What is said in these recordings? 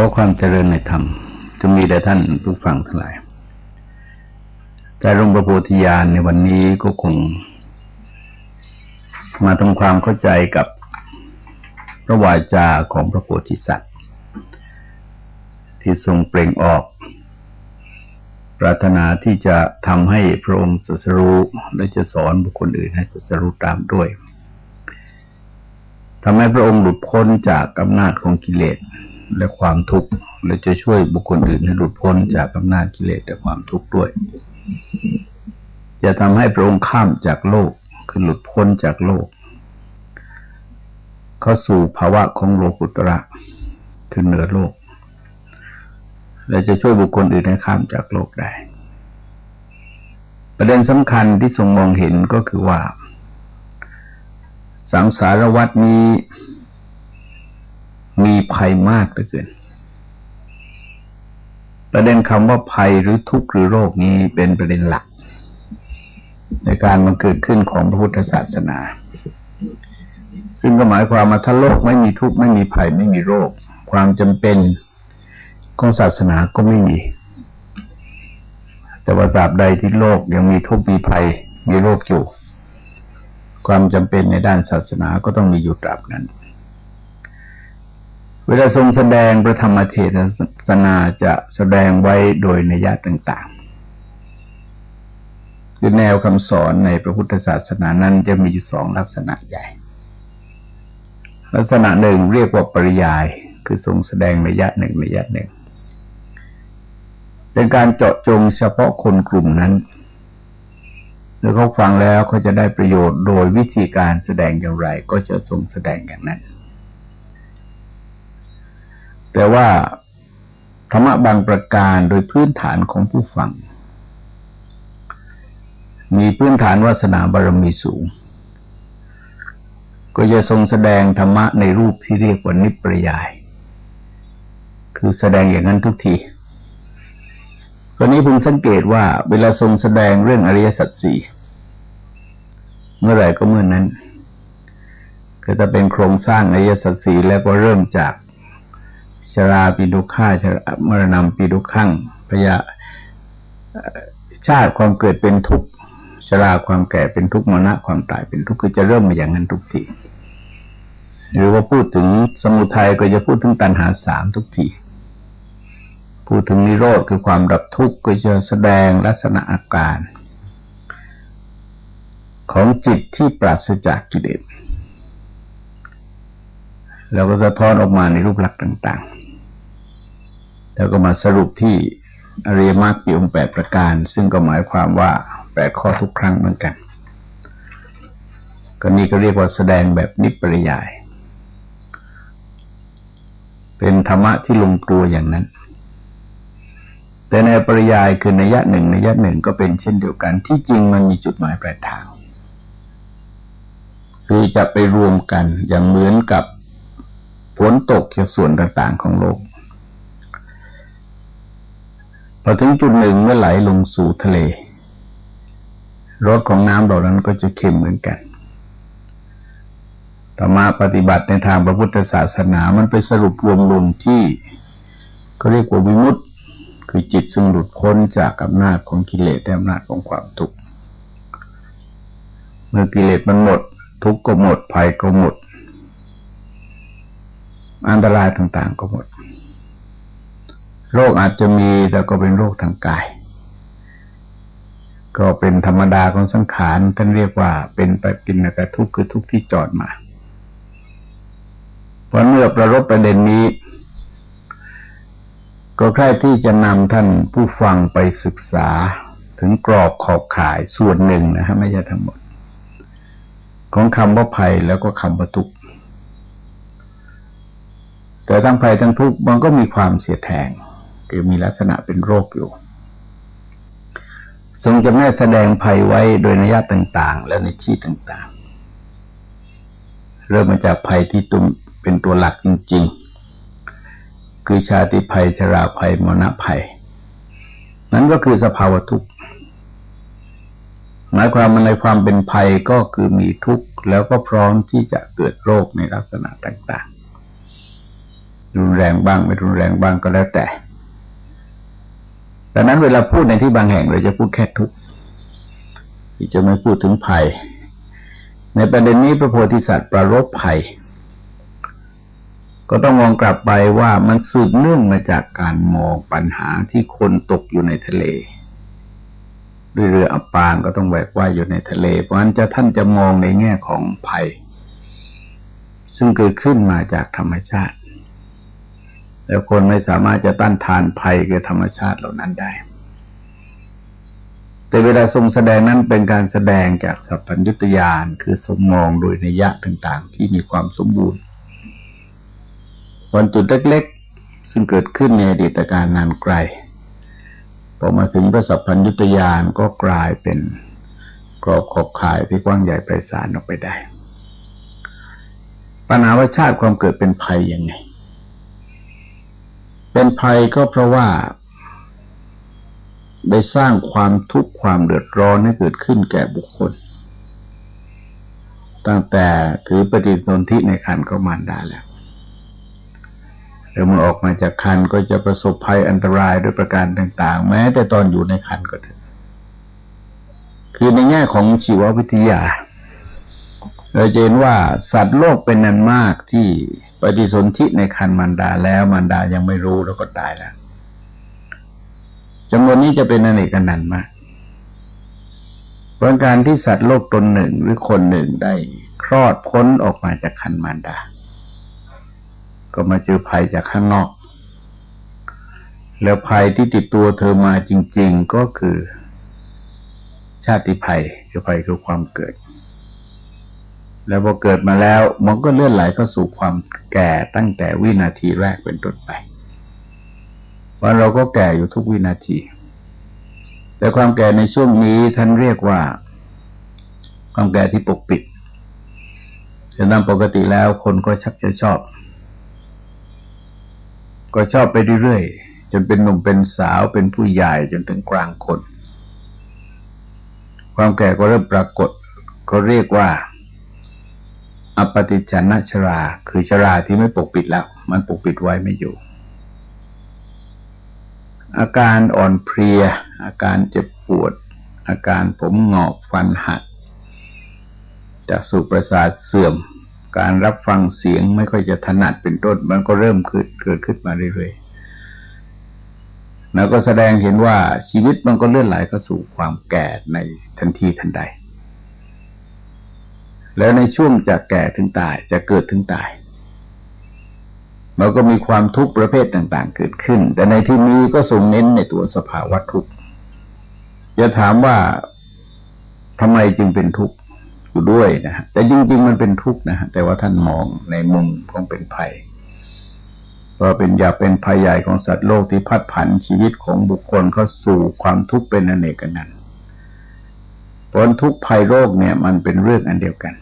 ขอความเจริญในธรรมจะมีแด่ท่านผู้ฟังทั้งหลาย แต่หลวงประโพธิญาณในวันนี้ก็คง มาทำความเข้าใจกับพระวาจาของพระโพธิสัตว์ ที่ทรงเปล่งออก ปรารถนาที่จะทำให้พระองค์สัสรู้และจะสอนบุคคลอื่นให้สัสรู้ตามด้วยทำให้พระองค์หลุดพ้นจากอำนาจของกิเลส และความทุกข์และจะช่วยบุคคลอื่นให้หลุดพ้นจากอำนาจกิเลสและความทุกข์ด้วย จะทำให้พระองค์ข้ามจากโลกคือหลุดพ้นจากโลก เข้าสู่ภาวะของโลกุตระคือเหนือโลก และจะช่วยบุคคลอื่นให้ข้ามจากโลกได้ ประเด็นสำคัญที่ทรงมองเห็นก็คือว่า สังสารวัตนี้ มีภัยมากเหลือเกิน ประเด็นคำว่าภัยหรือทุกข์หรือโรคนี้เป็นประเด็นหลัก ในการมันเกิดขึ้นของพระพุทธศาสนา ซึ่งก็หมายความว่าถ้าโลกไม่มีทุกข์ไม่มีภัยไม่มีโรค ความจำเป็นของศาสนาก็ไม่มี แต่ว่าตราบใดที่โลกยังมีทุกข์มีภัยมีโรคอยู่ ความจำเป็นในด้านศาสนาก็ต้องมีอยู่ตราบนั้น เวลาทรงแสดงพระธรรมเทศนาจะแสดงไว้โดยนัยะต่างๆคือแนวคำสอนในพระพุทธศาสนานั้นจะมีอยู่สองลักษณะใหญ่ ลักษณะหนึ่งเรียกว่าปริยาย คือทรงแสดงนัยะหนึ่งนัยยะหนึ่ง เป็นการเจาะจงเฉพาะคนกลุ่มนั้นหรือเขาฟังแล้วเขาจะได้ประโยชน์โดยวิธีการแสดงอย่างไร ก็จะทรงแสดงอย่างนั้น แต่ว่าธรรมะบางประการโดยพื้นฐานของผู้ฟัง มีพื้นฐานวาสนาบารมีสูง ก็จะทรงแสดงธรรมะในรูปที่เรียกว่านิปรยาย คือแสดงอย่างนั้นทุกทีตอนนี้พึงสังเกตว่า เวลาทรงแสดงเรื่องอริยสัจสี่เมื่อไหร่ก็เมื่อนนั้น ก็จะเป็นโครงสร้างอริยสัจสี่แล้วก็เริ่มจาก ชราปีดุข้าชรามรณะปีดุขังพยาชาติความเกิดเป็นทุกข์ชราความแก่เป็นทุกข์มรณะความตายเป็นทุกข์คือจะเริ่มมาอย่างนั้นทุกทีหรือว่าพูดถึงสมุทัยก็จะพูดถึงตัณหาสามทุกทีพูดถึงนิโรธคือความดับทุกข์ก็จะแสดงลักษณะอาการ ของจิตที่ปราศจากกิเลส แล้วก็สะท้อนออกมาในรูปลักษณ์ต่าง ๆ แล้วก็มาสรุปที่อริยมรรคปีองแปดประการ ซึ่งก็หมายความว่าแปดข้อทุกครั้งเหมือนกัน ก็นี่ก็เรียกว่าแสดงแบบนิปริยาย เป็นธรรมะที่ลงตัวอย่างนั้น แต่ในปริยายคือในยะหนึ่งในยะหนึ่งก็เป็นเช่นเดียวกัน ที่จริงมันมีจุดหมายปลายทาง คือจะไปรวมกันอย่างเหมือนกับ ฝนตกจากส่วนต่างๆของโลกพอถึงจุดหนึ่งเมื่อไหลลงสู่ทะเลรสของน้ำเหล่านั้นก็จะเค็มเหมือนกันธรรมาปฏิบัติในทางพระพุทธศาสนามันไปสรุปรวมลงที่ก็เรียกว่าวิมุตติ คือจิตซึ่งหลุดพ้นจากอำนาจของกิเลสและอำนาจของความทุกข์ เมื่อกิเลสมันหมด ทุกข์ก็หมดภัยก็หมด อันตรายต่างๆก็หมด โรคอาจจะมีแต่ก็เป็นโรคทางกาย ก็เป็นธรรมดาของสังขารท่านเรียกว่าเป็นปกินกทุกข์คือทุกข์ที่จอดมาเพราะเมื่อประรบประเด็นนี้ ก็ใคร่ที่จะนำท่านผู้ฟังไปศึกษาถึงกรอบขอบข่ายส่วนหนึ่งนะฮะไม่ใช่ทั้งหมด ของคำว่าภัยแล้วก็คำว่าทุกข์ แต่ทั้งภัยทั้งทุกข์มันก็มีความเสียแทงคือมีลักษณะเป็นโรคอยู่ทรงจะแม่แสดงภัยไว้โดยนัยต่าง ๆ และในชี้ต่าง ๆ เริ่มมาจากภัยที่ตุมเป็นตัวหลักจริง ๆ คือชาติภัยชราภัยมรณะภัย นั้นก็คือสภาวะทุกข์หมายความมันในความเป็นภัยก็คือมีทุกข์แล้วก็พร้อมที่จะเกิดโรคในลักษณะต่าง ๆ รุนแรงบ้าง ไม่รุนแรงบ้างก็แล้วแต่ดังนั้นเวลาพูดในที่บางแห่งเราจะพูดแค่ทุกข์ที่จะไม่พูดถึงภัย ในประเด็นนี้พระโพธิสัตว์ประรบภัย ก็ต้องมองกลับไปว่ามันสืบเนื่องมาจากการมองปัญหาที่คนตกอยู่ในทะเลเรืออับปางก็ต้องแบกว่ายอยู่ในทะเล เพราะฉะนั้นจะท่านจะมองในแง่ของภัย ซึ่งเกิดขึ้นมาจากธรรมชาติ แต่คนไม่สามารถจะต้านทานภัยคือธรรมชาติเหล่านั้นได้ แต่เวลาทรงแสดงนั้นเป็นการแสดงจากสัพพัญญุตยานคือสมมองโดยนิยะต่างๆ ที่มีความสมบูรณ์ วันจุดเล็กๆ ซึ่งเกิดขึ้นในอดีตการนานไกลพอมาถึงพระสัพพัญญุตยานก็กลายเป็นกรอบขอบข่ายที่กว้างใหญ่ไพศาลออกไปได้ปัญหาว่าชาติความเกิดเป็นภัยยังไง เป็นภัยก็เพราะว่า ได้สร้างความทุกข์ความเดือดร้อนให้เกิดขึ้นแก่บุคคล ตั้งแต่ถือปฏิสนธิในคันก็มารดาแล้วแล้วเมื่อออกมาจากคันก็จะประสบภัยอันตรายด้วยประการต่าง ๆ แม้แต่ตอนอยู่ในคันก็เถอะคือในแง่ของชีววิทยาเราจะเห็นว่าสัตว์โลกเป็นนันมากที่ ปฏิสนธิในคันมันดาแล้วมันดายังไม่รู้แล้วก็ตายแล้วจำนวนนี้จะเป็นอเนกนันมากเพราะการที่สัตว์โลกตนหนึ่งหรือคนหนึ่งได้คลอดพ้นออกมาจากคันมารดา ก็มาเจอภัยจากข้างนอก แล้วภัยที่ติดตัวเธอมาจริง ๆก็คือ ชาติภัยคือภัยคือความเกิด แล้วพอเกิดมาแล้วมันก็เลื่อนไหลเข้าสู่ความแก่ตั้งแต่วินาทีแรกเป็นต้นไปวันเราก็แก่อยู่ทุกวินาที แต่ความแก่ในช่วงนี้ท่านเรียกว่า ความแก่ที่ปกปิดจะนำปกติแล้วคนก็ชักจะชอบ ก็ชอบไปเรื่อยๆจนเป็นหนุ่มเป็นสาวเป็นผู้ใหญ่จนถึงกลางคน ความแก่ก็เริ่มปรากฏ ก็เรียกว่า อปฏิจันชรา คือชราที่ไม่ปกปิดแล้ว มันปกปิดไว้ไม่อยู่ อาการอ่อนเพลีย อาการเจ็บปวด อาการผมหงอกฟันหักจากสุประสาทเสื่อม การรับฟังเสียงไม่ค่อยจะถนัดเป็นต้น มันก็เริ่มเกิดเกิดขึ้นมาเรื่อยๆแล้วก็แสดงเห็นว่าชีวิตมันก็เลื่อนไหลเข้าสู่ความแก่ในทันทีทันใด แล้วในช่วงจากแก่ถึงตายจะเกิดถึงตายมันก็มีความทุกข์ประเภทต่าง ๆ เกิดขึ้น แต่ในที่นี้ก็ทรงเน้นในตัวสภาวะทุกข์จะถามว่าทำไมจึงเป็นทุกข์อยู่ด้วยนะฮะแต่จริง ๆ มันเป็นทุกข์นะแต่ว่าท่านมองในมุมของเป็นภัยเพราะเป็นอย่าเป็นภัยใหญ่ของสัตว์โลกที่พัดผันชีวิตของบุคคลเข้าสู่ความทุกข์เป็นอเนกกันนั้นผลทุกข์ภัยโรคเนี่ย มันเป็นเรื่องอันเดียวกัน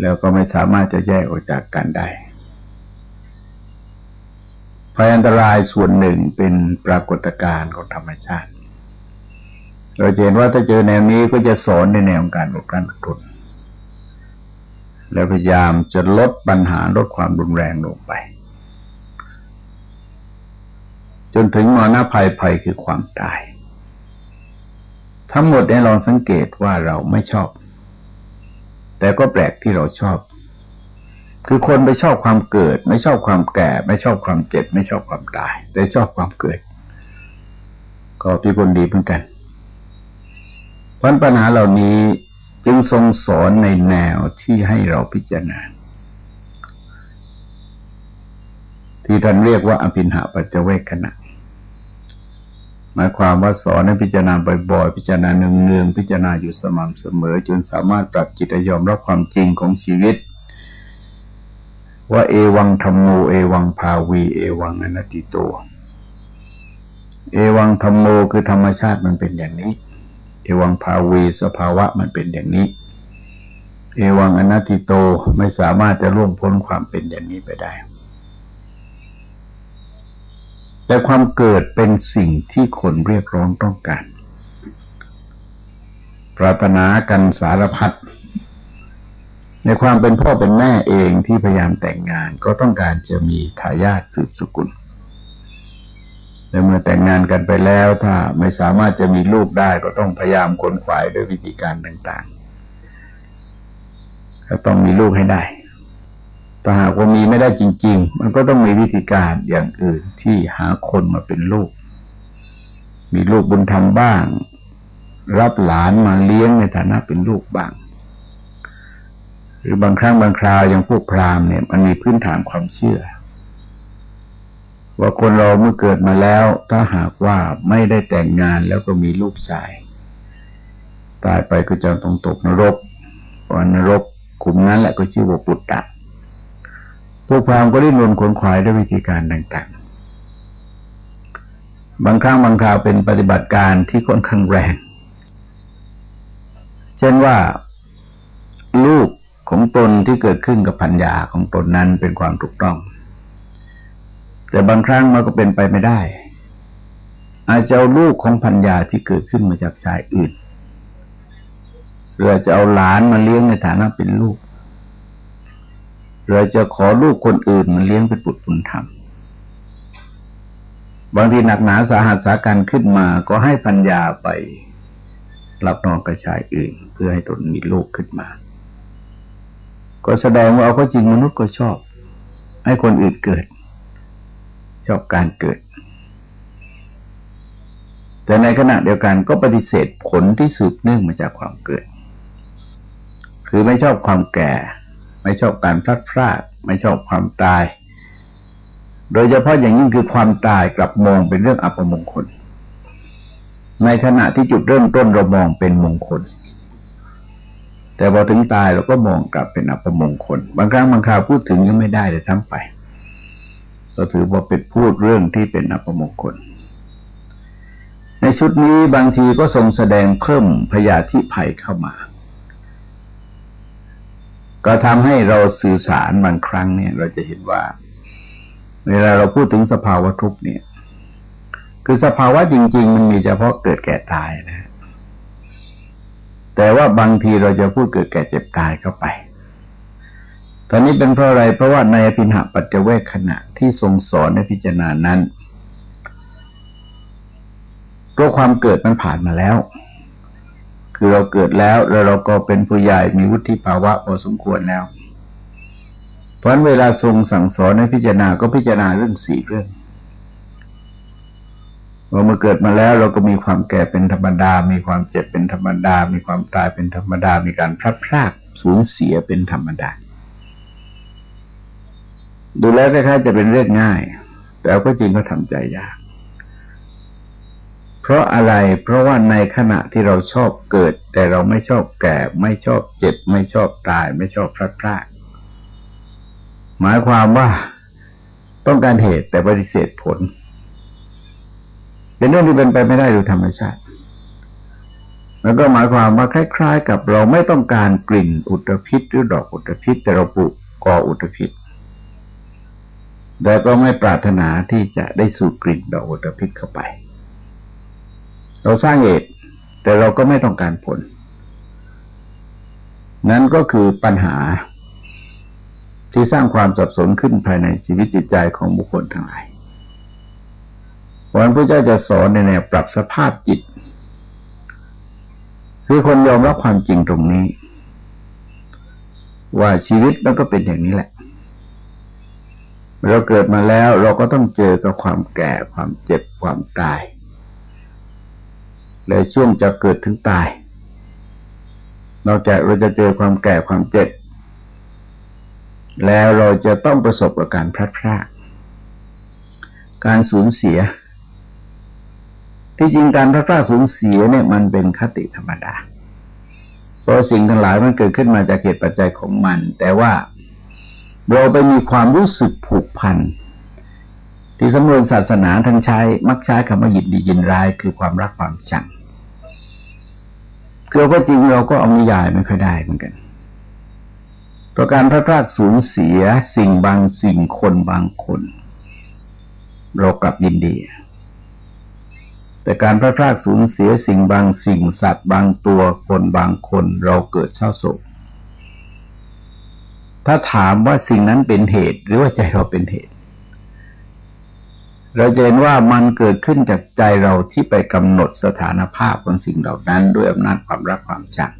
แล้วก็ไม่สามารถจะแยกออกจากกันได้ภัยอันตรายส่วนหนึ่งเป็นปรากฏการณ์ของธรรมชาติ เราเห็นว่าถ้าเจอแนวนี้ก็จะสอนในแนวการลดการทุนแล้วพยายามจะลดปัญหาลดความรุนแรงลงไป จนถึงมรณะภัยภัยคือความตาย ทั้งหมดเนี่ยลองสังเกตว่าเราไม่ชอบ แต่ก็แปลกที่เราชอบ คือคนไปชอบความเกิด ไม่ชอบความแก่ ไม่ชอบความเจ็บ ไม่ชอบความตาย แต่ชอบความเกิด ก็พี่คนดีเหมือนกันพันปัญหาเหล่านี้จึงทรงสอนในแนวที่ให้เราพิจารณา ที่ท่านเรียกว่าอภินหาปัจจเวกขณะ หมายความว่าสอนให้พิจารณาบ่อยๆ พิจารณาเนืองๆ พิจารณาอยู่สม่ำเสมอ จนสามารถปรับจิตยอมรับความจริงของชีวิต ว่าเอวังธรรมโมเอวังภาวีเอวังอนัตติโต เอวังธรรมโมคือธรรมชาติมันเป็นอย่างนี้ เอวังภาวีสภาวะมันเป็นอย่างนี้ เอวังอนัตติโตไม่สามารถจะล่วงพ้นความเป็นอย่างนี้ไปได้ แต่ความเกิดเป็นสิ่งที่คนเรียกร้องต้องการ ปรารถนากันสารพัดในความเป็นพ่อเป็นแม่เองที่พยายามแต่งงานก็ต้องการจะมีทายาทสืบสกุลแต่เมื่อแต่งงานกันไปแล้วถ้าไม่สามารถจะมีลูกได้ก็ต้องพยายามขนขวายด้วยวิธีการต่างๆ ก็ต้องมีลูกให้ได้ ถ้าหากว่ามีไม่ได้จริง ๆ มันก็ต้องมีวิธีการอย่างอื่นที่หาคนมาเป็นลูก มีลูกบุญธรรมบ้าง รับหลานมาเลี้ยงในฐานะเป็นลูกบ้าง หรือบางครั้งบางคราวอย่างพวกพราหมณ์เนี่ยมันมีพื้นฐานความเชื่อ ว่าคนเราเมื่อเกิดมาแล้ว ถ้าหากว่าไม่ได้แต่งงานแล้วก็มีลูกชายตายไปก็จะต้องตกนรกวันนรกขุมนั้นแหละก็ชื่อว่าปุตตะ พวกพราหมณ์ก็ดิ้นรนขนขวายด้วยวิธีการต่างๆ บางครั้งบางคราวเป็นปฏิบัติการที่ค่อนข้างแรง เช่นว่าลูกของตนที่เกิดขึ้นกับพัญญาของตนนั้นเป็นความถูกต้อง แต่บางครั้งมันก็เป็นไปไม่ได้ อาจจะเอาลูกของพัญญาที่เกิดขึ้นมาจากชายอื่นหรือจะเอาหลานมาเลี้ยงในฐานะเป็นลูก เราจะขอลูกคนอื่นมาเลี้ยงเป็นบุตรบุญธรรมบางทีหนักหนาสาหัสสาการขึ้นมาก็ให้ปัญญาไปรับนองกระชายอื่น เพื่อให้ตนมีลูกขึ้นมา ก็แสดงว่าเอาก็จริงมนุษย์ก็ชอบ ให้คนอื่นเกิด ชอบการเกิด แต่ในขณะเดียวกันก็ปฏิเสธผลที่สืบเนื่องมาจากความเกิด คือไม่ชอบความแก่ ไม่ชอบการพลัดพรากไม่ชอบความตาย โดยเฉพาะอย่างยิ่งคือความตายกลับมองเป็นเรื่องอัปมงคล ในขณะที่จุดเริ่มต้นเรามองเป็นมงคล แต่พอถึงตายเราก็มองกลับเป็นอัปมงคล บางครั้งบางคราวพูดถึงยังไม่ได้เลยทั้งไปเราถือว่าเป็นพูดเรื่องที่เป็นอัปมงคล ในชุดนี้บางทีก็ทรงแสดงเพิ่มพยาธิภัยเข้ามา ก็ทำให้เราสื่อสารบางครั้งเนี่ย เราจะเห็นว่า เวลาเราพูดถึงสภาวะทุกเนี่ย คือสภาวะจริง ๆ มันมีเฉพาะเกิดแก่ตายนะ แต่ว่าบางทีเราจะพูดเกิดแก่เจ็บตายเข้าไป ตอนนี้เป็นเพราะอะไร เพราะว่าในอภินหปัจเจเวคขณะที่ทรงสอนในพิจารณานั้นเพราะความเกิดมันผ่านมาแล้ว คือเราเกิดแล้วแล้วเราก็เป็นผู้ใหญ่มีวุฒิภาวะพอสมควรแล้ว เพราะเวลาทรงสั่งสอนให้พิจารณาก็พิจารณาเรื่องสี่เรื่องว่าเมื่อเกิดมาแล้วเราก็มีความแก่เป็นธรรมดา มีความเจ็บเป็นธรรมดา มีความตายเป็นธรรมดา มีการพลัดพรากสูญเสียเป็นธรรมดา ดูแล้วคล้ายๆจะเป็นเรื่องง่าย แต่ก็จริงก็ทำใจยาก เพราะอะไร เพราะว่าในขณะที่เราชอบเกิด แต่เราไม่ชอบแก่ ไม่ชอบเจ็บ ไม่ชอบตาย ไม่ชอบพลาดพลาดหมายความว่าต้องการเหตุแต่ปฏิเสธผล เป็นเรื่องที่เป็นไปไม่ได้โดยธรรมชาติ แล้วก็หมายความว่าคล้าย ๆ กับเราไม่ต้องการกลิ่นอุตภิษหรือดอกอุตภิษแต่เราปลูกกออุตภิษแต่ก็ไม่ปรารถนาที่จะได้สูดกลิ่นดอกอุตภิษเข้าไป เราสร้างเหตุ แต่เราก็ไม่ต้องการผล นั้นก็คือปัญหาที่สร้างความสับสนขึ้นภายในชีวิตจิตใจของบุคคลทั้งหลายวันพระเจ้าจะสอนในแนวปรับสภาพจิต คือคนยอมรับความจริงตรงนี้ ว่าชีวิตมันก็เป็นอย่างนี้แหละ เราเกิดมาแล้วเราก็ต้องเจอกับความแก่ความเจ็บความตาย และช่วงจะเกิดถึงตาย นอกจากเราจะเจอความแก่ความเจ็บ แล้วเราจะต้องประสบกับการพลัดพรากการสูญเสีย ที่จริงการพลัดพรากสูญเสียเนี่ยมันเป็นคติธรรมดา เพราะสิ่งทั้งหลายมันเกิดขึ้นมาจากเหตุปัจจัยของมัน แต่ว่าเราไปมีความรู้สึกผูกพัน ที่สำนวนศาสนาท่านใช้มักใช้คำว่ายินดียินร้ายคือความรักความชังคือก็จริงเราก็เอานิยายไม่ค่อยได้เหมือนกันประการพระพรากสูญเสียสิ่งบางสิ่งคนบางคน เรากลับยินดี แต่การพระพรากสูญเสียสิ่งบางสิ่งสัตว์บางตัวคนบางคนเราเกิดเศร้าโศก ถ้าถามว่าสิ่งนั้นเป็นเหตุหรือว่าใจเราเป็นเหตุ เราเห็นว่ามันเกิดขึ้นจากใจเราที่ไปกำหนดสถานภาพของสิ่งเหล่านั้น ด้วยอำนาจความรักความชัง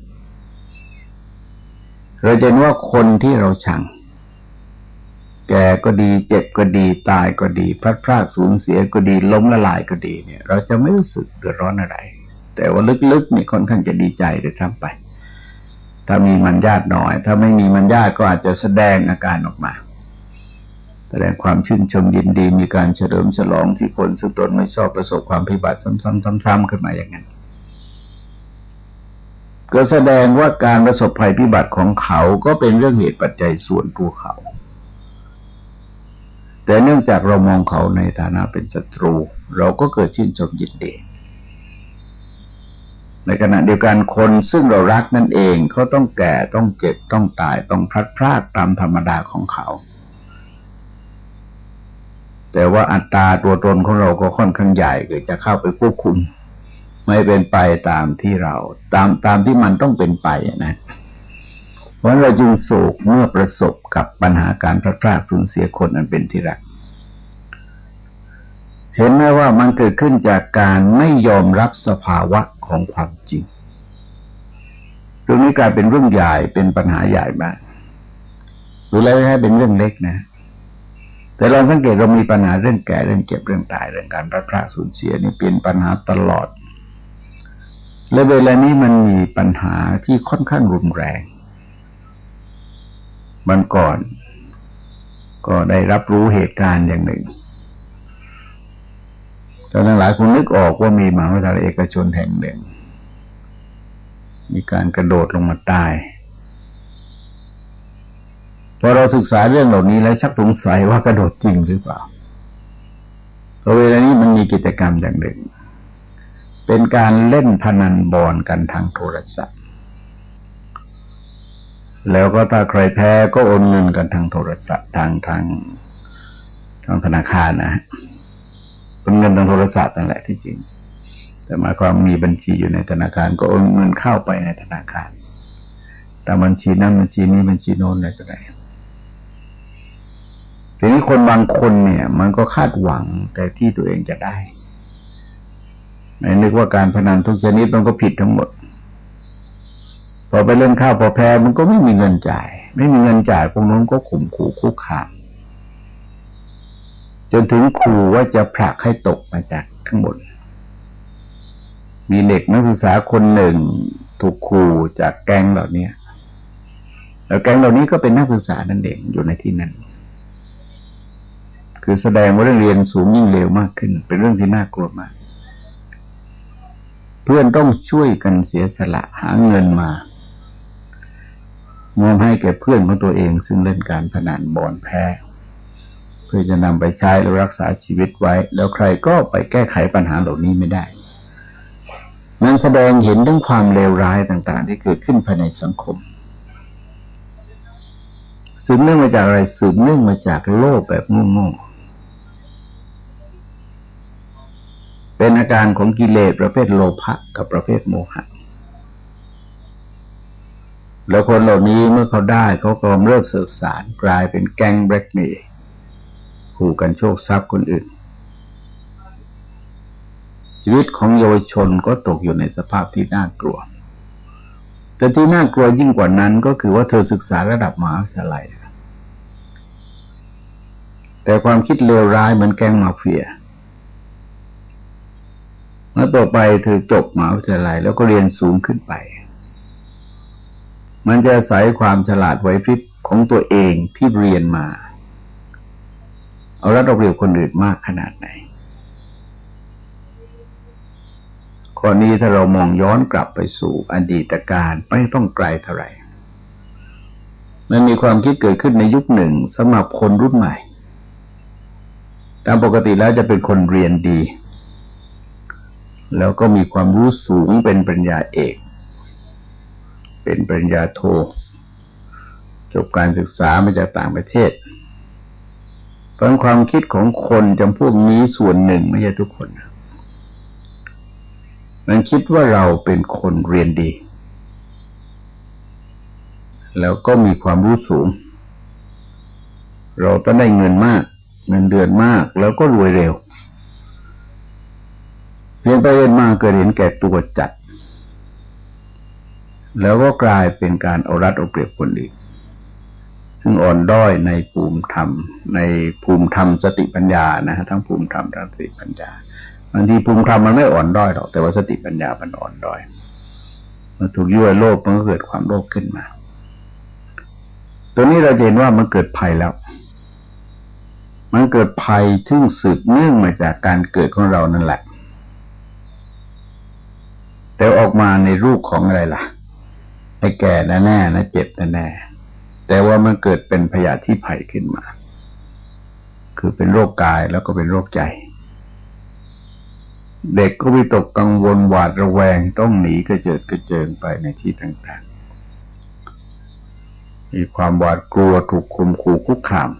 เราเห็นว่าคนที่เราชัง แก่ก็ดี เจ็บก็ดี ตายก็ดี พลัดพรากสูญเสียก็ดีล้มละลายก็ดีเนี่ย เราจะไม่รู้สึกเดือดร้อนอะไร แต่ว่าลึกๆนี่ค่อนข้างจะดีใจเลยทั้งไป ถ้ามีมันญาติน้อย ถ้าไม่มีมันญาติก็อาจจะแสดงอาการออกมา แสดงความชื่นชมยินดีมีการเฉลิมฉลองที่คนสุดตนไม่ชอบประสบความพิบัติซ้ำๆๆ ขึ้นมาอย่างนั้น ก็แสดงว่าการประสบภัยพิบัติของเขาก็เป็นเรื่องเหตุปัจจัยส่วนตัวเขา แต่เนื่องจากเรามองเขาในฐานะเป็นศัตรู เราก็เกิดชื่นชมยินดีในขณะเดียวกันคนซึ่งเรารักนั่นเองเขาต้องแก่ต้องเจ็บต้องตายต้องพลัดพรากตามธรรมดาของเขา แต่ว่าอัตราตัวตนของเราก็ค่อนข้างใหญ่เกิดจะเข้าไปควบคุม ไม่เป็นไปตามที่เรา ตามตามที่มันต้องเป็นไปนะ เพราะเราจึงโศกเมื่อประสบกับปัญหาการพลัดพรากสูญเสียคนอันเป็นที่รัก เห็นไหมว่ามันเกิดขึ้นจากการไม่ยอมรับสภาวะของความจริงเรื่งนี้กลายเป็นเรื่องใหญ่เป็นปัญหาใหญ่มากดูแล้วให้เป็นเรื่องเล็กนะ แต่เราสังเกตเรามีปัญหาเรื่องแก่เรื่องเจ็บเรื่องตายเรื่องการพลาดพลาดสูญเสียนี่เป็นปัญหาตลอด และเวลานี้มันมีปัญหาที่ค่อนข้างรุนแรงมันก่อน ก็ได้รับรู้เหตุการณ์อย่างหนึ่งตอนนั้นหลายคนนึกออกว่ามีมหาวิทยาลัยเอกชนแห่งหนึ่ง มีการกระโดดลงมาตาย พอเราศึกษาเรื่องเหล่านี้แล้วชักสงสัยว่ากระโดดจริงหรือเปล่าเพราะเวลานี้มันมีกิจกรรมอย่างหนึ่ง เป็นการเล่นพนันบอลกันทางโทรศัพท์ แล้วก็ถ้าใครแพ้ก็โอนเงินกันทางโทรศัพท์ทางทางทางธนาคารนะเป็นเงินทางโทรศัพท์นั่นแหละที่จริง แต่หมายความมีบัญชีอยู่ในธนาคาร ก็โอนเงินเข้าไปในธนาคารตามบัญชีนั้นบัญชีนี้บัญชีโน้นอะไรต่ออะไร ทีนี้คนบางคนเนี่ย มันก็คาดหวังแต่ที่ตัวเองจะได้ไม่นึกว่าการพนันทุกชนิดมันก็ผิดทั้งหมด พอไปเล่นข้าวพอแพ้มันก็ไม่มีเงินจ่าย ไม่มีเงินจ่ายพวกนั้นก็ข่มขู่คุกคามจนถึงขู่ว่าจะผลักให้ตกมาจากข้างบน มีเด็กนักศึกษาคนหนึ่งถูกขู่จากแก๊งเหล่านี้แล้วแก๊งเหล่านี้ก็เป็นนักศึกษานั่นเองอยู่ในที่นั้น คือแสดงว่าเรื่องเรียนสูงยิ่งเร็วมากขึ้น เป็นเรื่องที่น่ากลัวมาก เพื่อนต้องช่วยกันเสียสละหาเงินมามอบให้แก่เพื่อนของตัวเอง ซึ่งเล่นการพนันบอลแพ้เพื่อจะนำไปใช้และรักษาชีวิตไว้ แล้วใครก็ไปแก้ไขปัญหาเหล่านี้ไม่ได้มันแสดงเห็นเรื่องความเลวร้ายต่าง ๆ ที่เกิดขึ้นภายในสังคมสืบเนื่องมาจากอะไรสืบเนื่องมาจากโลภแบบโง่ๆ เป็นอาการของกิเลสประเภทโลภะกับประเภทโมหะ แล้วคนเหล่านี้เมื่อเขาได้เขาก็เริ่มเสบสารกลายเป็นแก๊งแบล็กเมย์ขู่กันโชคทรัพย์คนอื่น ชีวิตของเยาวชนก็ตกอยู่ในสภาพที่น่ากลัว แต่ที่น่ากลัวยิ่งกว่านั้นก็คือว่าเธอศึกษาระดับมหาวิทยาลัยแต่ความคิดเลวร้ายเหมือนแก๊งมาเฟีย เมื่อต่อไปเธอจบมหาวิทยาลัยแล้วก็เรียนสูงขึ้นไป มันจะอาศัยความฉลาดไหวพริบของตัวเองที่เรียนมา เอารัดเอาเปรียบคนอื่นมากขนาดไหนข้อนี้ถ้าเรามองย้อนกลับไปสู่อดีตการไม่ต้องไกลเท่าไหร่มันมีความคิดเกิดขึ้นในยุคหนึ่งสำหรับคนรุ่นใหม่ ตามปกติแล้วจะเป็นคนเรียนดี แล้วก็มีความรู้สูงเป็นปริญญาเอก เป็นปริญญาโท จบการศึกษามาจากต่างประเทศเพราะความคิดของคนจำพวกนี้ส่วนหนึ่งไม่ใช่ทุกคน มันคิดว่าเราเป็นคนเรียนดี แล้วก็มีความรู้สูง เราต้องได้เงินมาก เงินเดือนมากแล้วก็รวยเร็ว เรียนไปเรียนมาเกิดเห็นแก่ตัวจัด แล้วก็กลายเป็นการเอารัดเอาเปรียบคนอื่นซึ่งอ่อนด้อยในภูมิธรรม ในภูมิธรรมสติปัญญานะฮะทั้งภูมิธรรมทั้งสติปัญญาบางทีภูมิธรรมมันไม่อ่อนด้อยหรอกแต่ว่าสติปัญญามันอ่อนด้อยมันถูกยั่วโลภมันก็เกิดความโลภขึ้นมา ตัวนี้เราเห็นว่ามันเกิดภัยแล้ว มันเกิดภัยซึ่งสืบเนื่องมาจากการเกิดของเรานั่นแหละ แต่ออกมาในรูปของอะไรล่ะไอ้แก่แน่แน่นะเจ็บแน่แน่แต่ว่ามันเกิดเป็นพยาธิภัยขึ้นมา คือเป็นโรคกายแล้วก็เป็นโรคใจ เด็กก็วิตกกังวลหวาดระแวงต้องหนีกระเจิดกระเจิงไปในที่ต่างๆ มีความหวาดกลัวถูกคุมขู่คุกคาม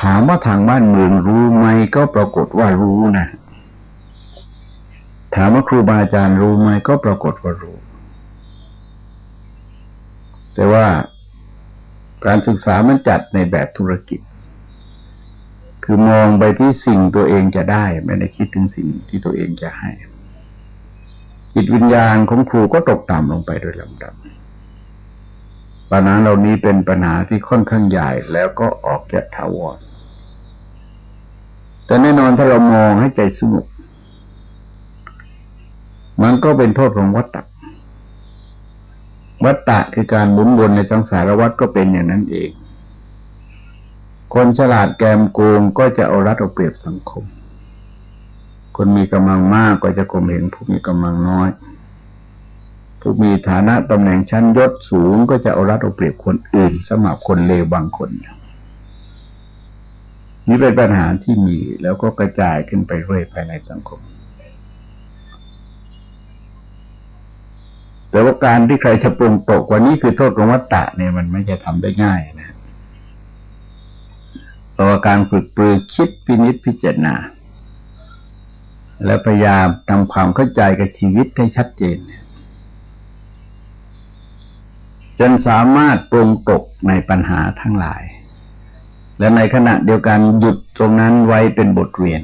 ถามว่าทางบ้านเมืองรู้ไหมก็ปรากฏว่ารู้นะ ถามว่าครูบาอาจารย์รู้ไหมก็ปรากฏว่ารู้ แต่ว่าการศึกษามันจัดในแบบธุรกิจ คือมองไปที่สิ่งตัวเองจะได้ ไม่ได้คิดถึงสิ่งที่ตัวเองจะให้ จิตวิญญาณของครูก็ตกต่ำลงไปโดยลำดับปัญหาเหล่านี้เป็นปัญหาที่ค่อนข้างใหญ่แล้วก็ออกจากถาวรแต่แน่นอนถ้าเรามองให้ใจสงบ มันก็เป็นโทษของวัฏฏะวัตตะคือการหมุนวนในสังสารวัฏก็เป็นอย่างนั้นเอง คนฉลาดแกมโกงก็จะเอารัดเอาเปรียบสังคม คนมีกำลังมากก็จะข่มเหงผู้มีกำลังน้อย ผู้มีฐานะตำแหน่งชั้นยศสูงก็จะเอารัดเอาเปรียบคนอื่นสมับคนเลวบางคน นี่เป็นปัญหาที่มีแล้วก็กระจายขึ้นไปเรื่อยภายในสังคม แต่ว่าการที่ใครจะปรุงตกกว่านี้คือโทษของวัตตะเนี่ยมันไม่จะทำได้ง่ายนะเพราะว่าการฝึกปรือคิดพินิษพิจารณา และพยายามทำความเข้าใจกับชีวิตให้ชัดเจน จนสามารถปรุงตกในปัญหาทั้งหลาย และในขณะเดียวกันหยุดตรงนั้นไว้เป็นบทเรียน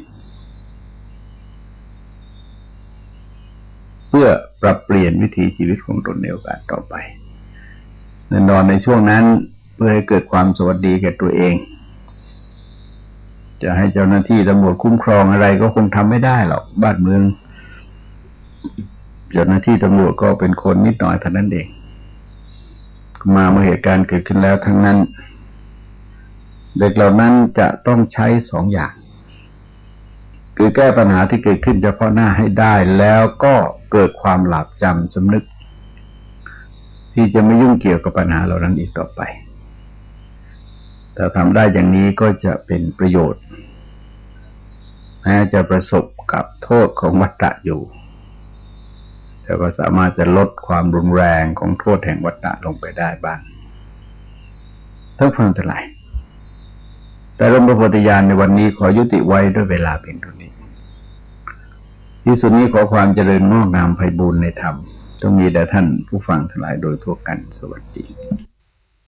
เพื่อปรับเปลี่ยนวิถีชีวิตของตนในโอกาสต่อไปแน่นอนในช่วงนั้นเพื่อให้เกิดความสวัสดีแก่ตัวเอง จะให้เจ้าหน้าที่ตำรวจคุ้มครองอะไรก็คงทำไม่ได้หรอกบ้านเมืองเจ้าหน้าที่ตำรวจก็เป็นคนนิดหน่อยเท่านั้นเอง มาเมื่อเหตุการณ์เกิดขึ้นแล้วทั้งนั้น เด็กเหล่านั้นจะต้องใช้สองอย่าง คือแก้ปัญหาที่เกิดขึ้นเฉพาะหน้าให้ได้แล้วก็ เกิดความหลับจำสำนึก ที่จะไม่ยุ่งเกี่ยวกับปัญหาเหล่านั้นอีกต่อไปถ้าทำได้อย่างนี้ก็จะเป็นประโยชน์แม้จะประสบกับโทษของวัฏฏะอยู่ แต่ก็สามารถจะลดความรุนแรงของโทษแห่งวัฏฏะลงไปได้บ้างทั้งฟังทั้งหลายแต่รมประโพธิญาณในวันนี้ขอยุติไว้ด้วยเวลาเพียงเท่านี้ ที่สุดนี้ขอความเจริญงอกงามไพบูรณ์ในธรรมต้องมีแด่ท่านผู้ฟังทั้งหลายโดยทั่วกันสวัสดี